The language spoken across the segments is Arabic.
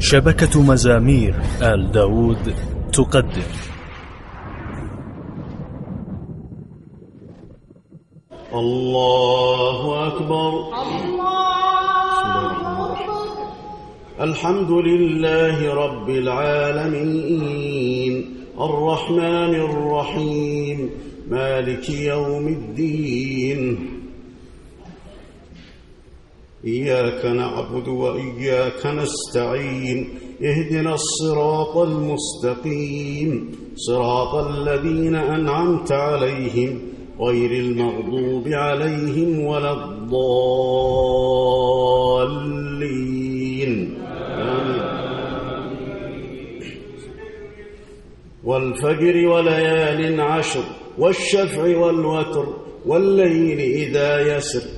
شبكة مزامير آل داود تقدم. الله أكبر. الحمد لله رب العالمين. الرحمن الرحيم. مالك يوم الدين. إياك نعبد وإياك نستعين اهدنا الصراط المستقيم صراط الذين أنعمت عليهم غير المغضوب عليهم ولا الضالين. والفجر وليال عشر والشفع والوتر والليل إذا يسر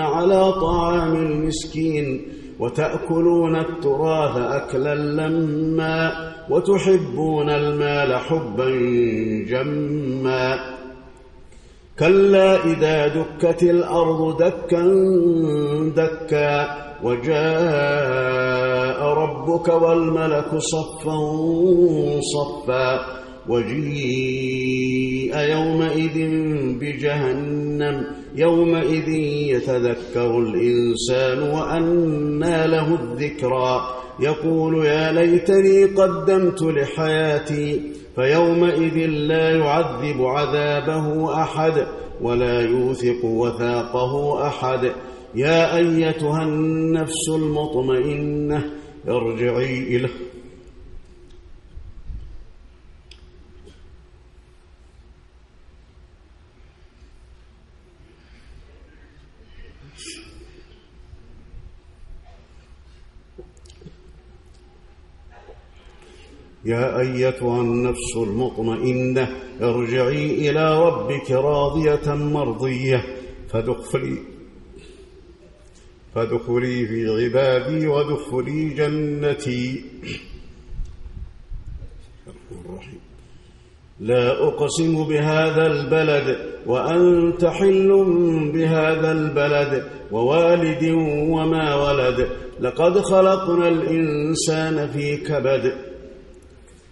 على طعام المسكين وتأكلون التراث أكلا لما وتحبون المال حبا جما كلا إذا دكت الأرض دكا دكا وجاء ربك والملك صفا صفا وجيء يومئذ بجهنم يومئذ يتذكر الإنسان وأنى له الذكرى. يقول يا ليتني قدمت لحياتي فيومئذ لا يعذب عذابه أحد ولا يوثق وثاقه أحد. يا أيتها النفس المطمئنة ارجعي إلى يا أيتها النفس المطمئنة ارجعي إلى ربك راضية مرضية. فادخلي فادخلي في عبادي وادخلي جنتي. الرحيم لا أقسم بهذا البلد وأنت حل بهذا البلد ووالد وما ولد. لقد خلقنا الإنسان في كبد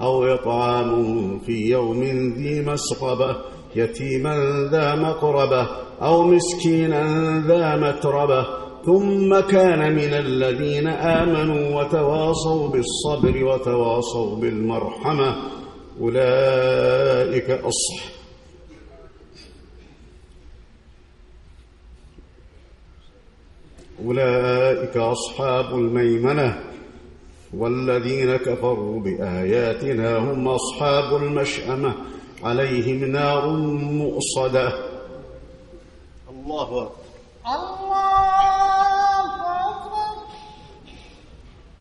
أو إطعام في يوم ذي مسقبة يتيما ذا مقربة أو مسكينا ذا متربة. ثم كان من الذين آمنوا وتواصوا بالصبر وتواصوا بالمرحمة. أولئك أصح. أولئك أصحاب الميمنة. والذين كفروا بآياتنا هم أصحاب المشأمة. عليهم نار مؤصدة. الله أكبر. الله